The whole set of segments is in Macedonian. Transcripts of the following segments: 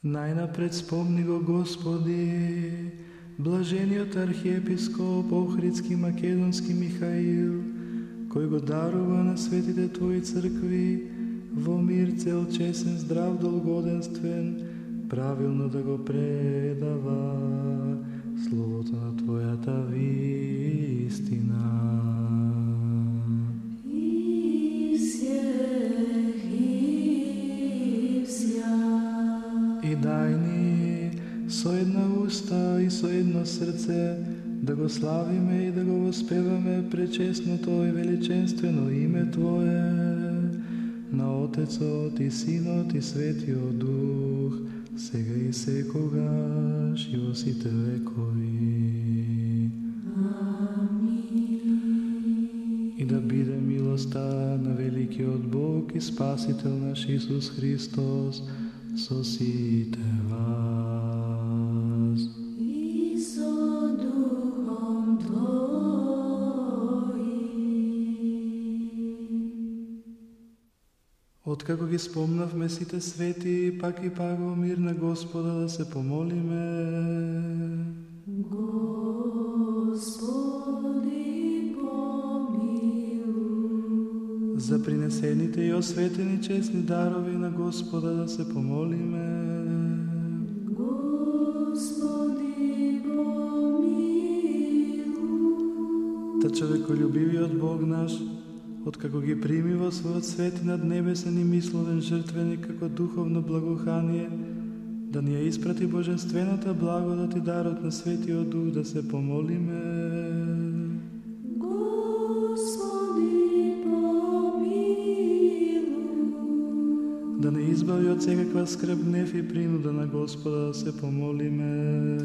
Најнапред спомни го Господи, блажениот архиепископ Охридски Македонски Михаил, кој го дарува на светите Твои цркви во мир цел чесен, здрав, долгоденствен, правилно да го предава Словото на Твојата вистина. И дај ни со една уста и со едно срце да го славиме и да го воспеваме пречесното и величенствено име Твое на Отецот и Синот и Светиот Дух, сега и секогаш и во сите векови. И да биде милоста на великиот Бог и Спасител наш Исус Христос со сите вас. И со духом Твоим. Откако ги спомнавме сите свети, пак и пак во мир на Господа да се помолиме. Господи, За принесените и осветени честни дарови на Господа да се помолиме. Господи, помилуј. Та човеколюбивиот Бог наш, откако ги прими во својот свет и над небесен и мисловен жртвеник како духовно благоухание, да ни ја испрати божествената благодат и дарот на Светиот Дух да се помолиме. Избави од секаква скрб, и принуда на Господа да се помолиме.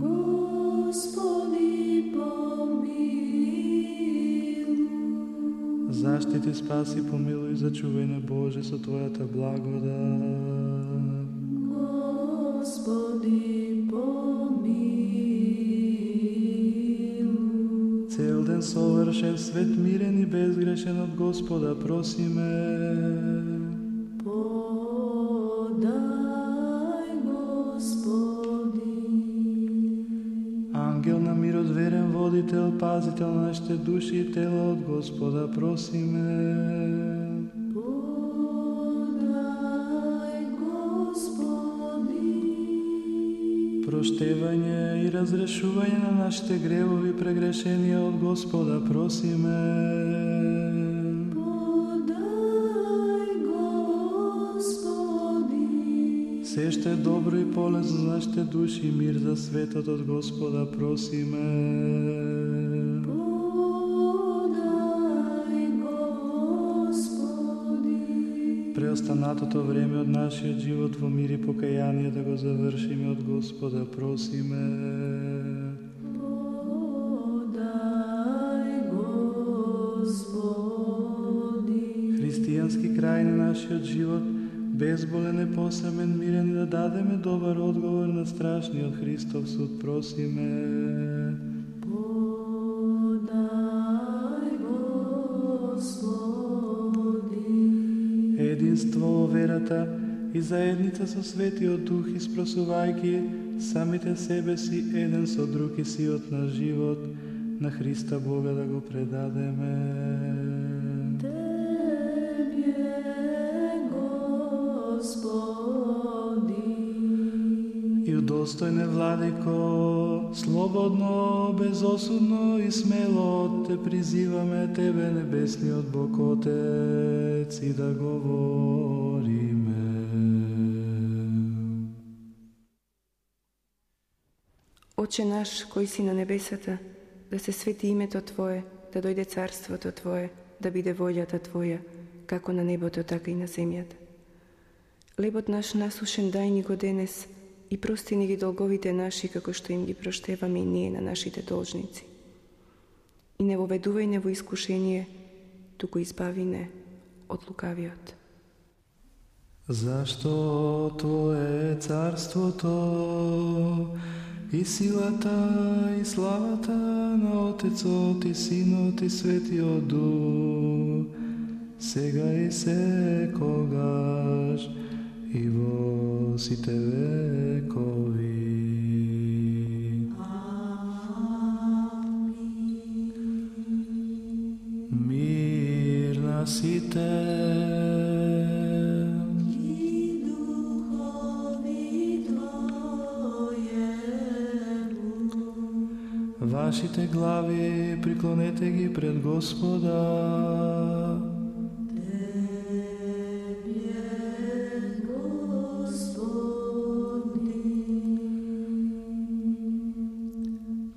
Господи, помилуј. Заштити, спаси, помилуј, зачувај на Боже со Твојата благодат. Господи, помилуј. Цел ден совршен, свет мирен и безгрешен од Господа просиме. Ангел на мирот, верен водител, пазител на нашите души и тела од Господа просиме. Проштевање и разрешување на нашите гревови прегрешенија од Господа просиме. Се што е добро и полезно за нашите души и мир за светот од Господа просиме. Подај, Господи. Преостанатото време од нашиот живот во мир и покаяние да го завршиме од Господа просиме. Подај, Господи. Христијански крај на нашиот живот, безболен, непосрамен, мирен и да дадеме добар одговор на страшниот Христов суд просиме. Подај, Господи. Единство во верата и заедница со Светиот Дух испросувајќи самите себе си еден со друг и сиот на живот на Христа Бога да го предадеме. Достојне владико, слободно, безосудно и смело те призиваме Тебе, Небесниот Бог Отец, и да говориме. Оче наш кој си на небесата, да се свети името Твое, да дојде царството Твое, да биде волјата Твоја, како на небото, така и на земјата. Лебот наш насушен дај ни го денес и прости ни ги долговите наши, како што им ги проштеваме и ние на нашите должници. И не воведувај не во искушение, туку избави не од лукавиот. Зашто Твое е царството и силата и славата на Отецот и Синот и Светиот Дух, сега и секогаш и во сите векови. Мир на сите. Вашите глави приклонете ги пред Господа.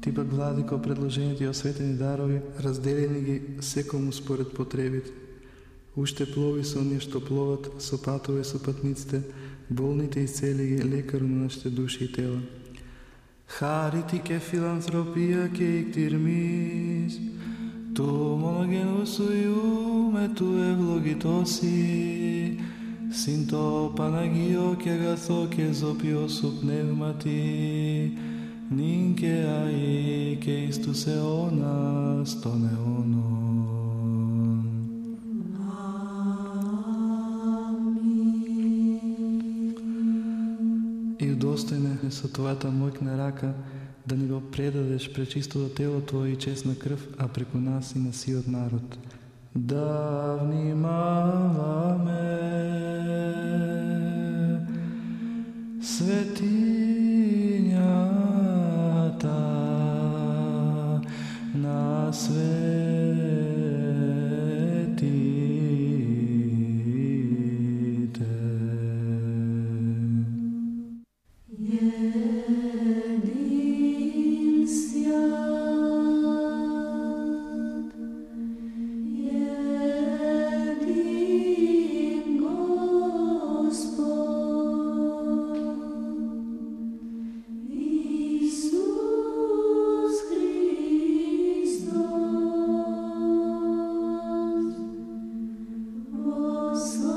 Типак влади кој предложените и осветени дарови, разделени ги секому според потребите. Уште плови со оние што пловат, со патове со патниците, болните и цели ги лекар на нашите души и тела. Харити ке филантропија ке иктирмис, ту моногенусу и уме е влогитоси, синто панагио ке гасо ке зопио супневмати, ζωπιό σου πνεύματι νυν και αεί και εις τους αιώνας των αιώνων. и удостоен е со твојата мојкна рака да ни го предадеш пречистото тело Твое и честна крв, а преку нас и на сиот народ. Да внимаваме Свети souls.